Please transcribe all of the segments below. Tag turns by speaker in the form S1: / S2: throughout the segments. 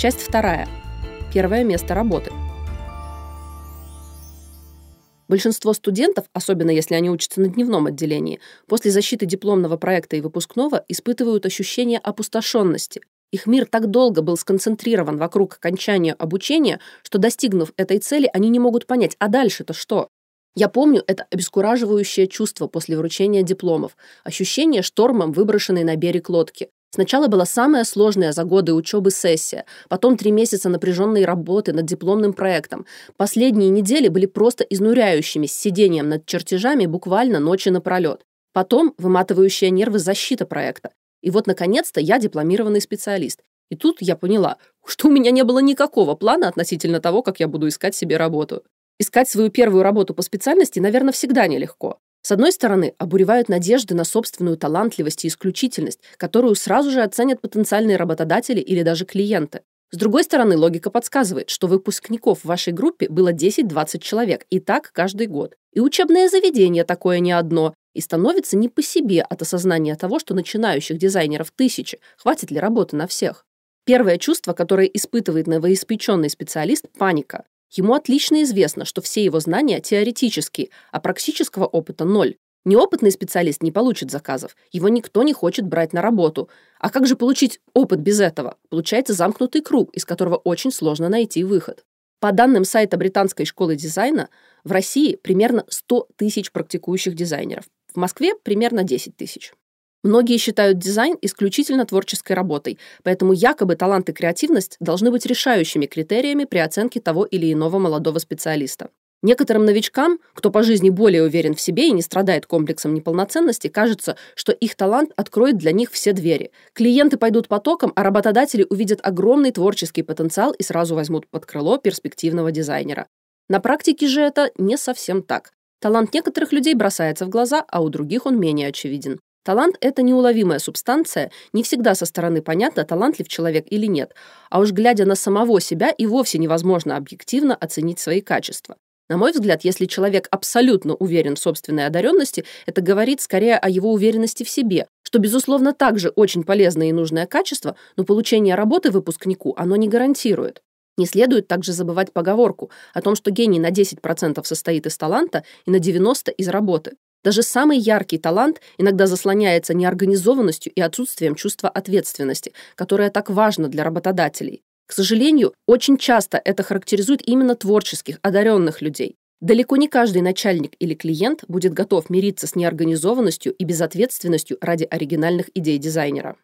S1: Часть вторая. Первое место работы. Большинство студентов, особенно если они учатся на дневном отделении, после защиты дипломного проекта и выпускного испытывают ощущение опустошенности. Их мир так долго был сконцентрирован вокруг окончания обучения, что, достигнув этой цели, они не могут понять, а дальше-то что? Я помню это обескураживающее чувство после вручения дипломов, ощущение штормом выброшенной на берег лодки. Сначала была самая сложная за годы учебы сессия, потом три месяца напряженной работы над дипломным проектом. Последние недели были просто изнуряющими, с сидением над чертежами буквально ночи напролет. Потом выматывающая нервы защита проекта. И вот, наконец-то, я дипломированный специалист. И тут я поняла, что у меня не было никакого плана относительно того, как я буду искать себе работу. Искать свою первую работу по специальности, наверное, всегда нелегко. С одной стороны, обуревают надежды на собственную талантливость и исключительность, которую сразу же оценят потенциальные работодатели или даже клиенты. С другой стороны, логика подсказывает, что выпускников в вашей группе было 10-20 человек, и так каждый год. И учебное заведение такое не одно, и становится не по себе от осознания того, что начинающих дизайнеров тысячи, хватит ли работы на всех. Первое чувство, которое испытывает новоиспеченный специалист – паника. Ему отлично известно, что все его знания теоретические, а практического опыта ноль. Неопытный специалист не получит заказов, его никто не хочет брать на работу. А как же получить опыт без этого? Получается замкнутый круг, из которого очень сложно найти выход. По данным сайта Британской школы дизайна, в России примерно 100 тысяч практикующих дизайнеров, в Москве примерно 10 тысяч. Многие считают дизайн исключительно творческой работой, поэтому якобы талант и креативность должны быть решающими критериями при оценке того или иного молодого специалиста. Некоторым новичкам, кто по жизни более уверен в себе и не страдает комплексом неполноценности, кажется, что их талант откроет для них все двери. Клиенты пойдут потоком, а работодатели увидят огромный творческий потенциал и сразу возьмут под крыло перспективного дизайнера. На практике же это не совсем так. Талант некоторых людей бросается в глаза, а у других он менее очевиден. Талант – это неуловимая субстанция, не всегда со стороны понятно, талантлив человек или нет, а уж глядя на самого себя и вовсе невозможно объективно оценить свои качества. На мой взгляд, если человек абсолютно уверен в собственной одаренности, это говорит скорее о его уверенности в себе, что, безусловно, также очень полезное и нужное качество, но получение работы выпускнику оно не гарантирует. Не следует также забывать поговорку о том, что гений на 10% состоит из таланта и на 90% из работы. Даже самый яркий талант иногда заслоняется неорганизованностью и отсутствием чувства ответственности, которое так важно для работодателей. К сожалению, очень часто это характеризует именно творческих, одаренных людей. Далеко не каждый начальник или клиент будет готов мириться с неорганизованностью и безответственностью ради оригинальных идей дизайнера.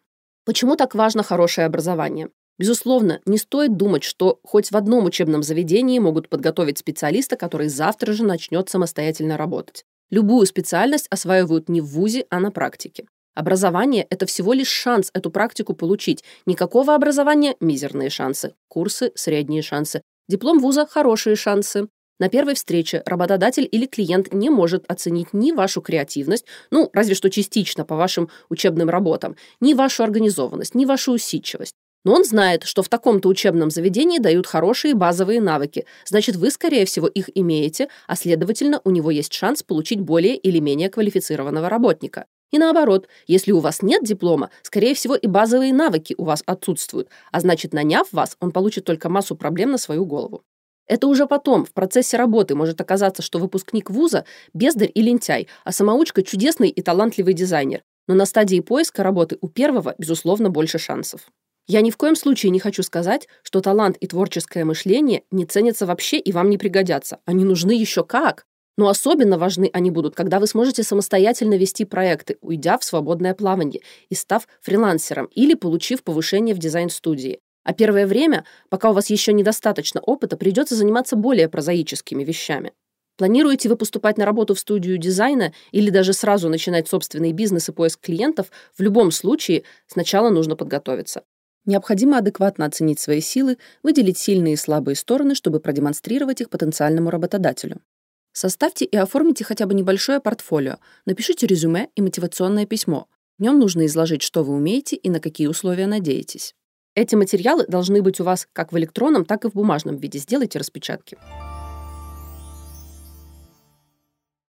S1: Почему так важно хорошее образование? Безусловно, не стоит думать, что хоть в одном учебном заведении могут подготовить специалиста, который завтра же начнет самостоятельно работать. Любую специальность осваивают не в ВУЗе, а на практике. Образование – это всего лишь шанс эту практику получить. Никакого образования – мизерные шансы. Курсы – средние шансы. Диплом вуза – хорошие шансы. На первой встрече работодатель или клиент не может оценить ни вашу креативность, ну, разве что частично по вашим учебным работам, ни вашу организованность, ни вашу усидчивость. Но он знает, что в таком-то учебном заведении дают хорошие базовые навыки, значит, вы, скорее всего, их имеете, а следовательно, у него есть шанс получить более или менее квалифицированного работника. И наоборот, если у вас нет диплома, скорее всего, и базовые навыки у вас отсутствуют, а значит, наняв вас, он получит только массу проблем на свою голову. Это уже потом, в процессе работы, может оказаться, что выпускник вуза – бездарь и лентяй, а самоучка – чудесный и талантливый дизайнер. Но на стадии поиска работы у первого, безусловно, больше шансов. Я ни в коем случае не хочу сказать, что талант и творческое мышление не ценятся вообще и вам не пригодятся. Они нужны еще как. Но особенно важны они будут, когда вы сможете самостоятельно вести проекты, уйдя в свободное плавание и став фрилансером или получив повышение в дизайн-студии. А первое время, пока у вас еще недостаточно опыта, придется заниматься более прозаическими вещами. Планируете вы поступать на работу в студию дизайна или даже сразу начинать собственный бизнес и поиск клиентов, в любом случае сначала нужно подготовиться. Необходимо адекватно оценить свои силы, выделить сильные и слабые стороны, чтобы продемонстрировать их потенциальному работодателю. Составьте и оформите хотя бы небольшое портфолио, напишите резюме и мотивационное письмо. В нем нужно изложить, что вы умеете и на какие условия надеетесь. Эти материалы должны быть у вас как в электронном, так и в бумажном виде. Сделайте распечатки.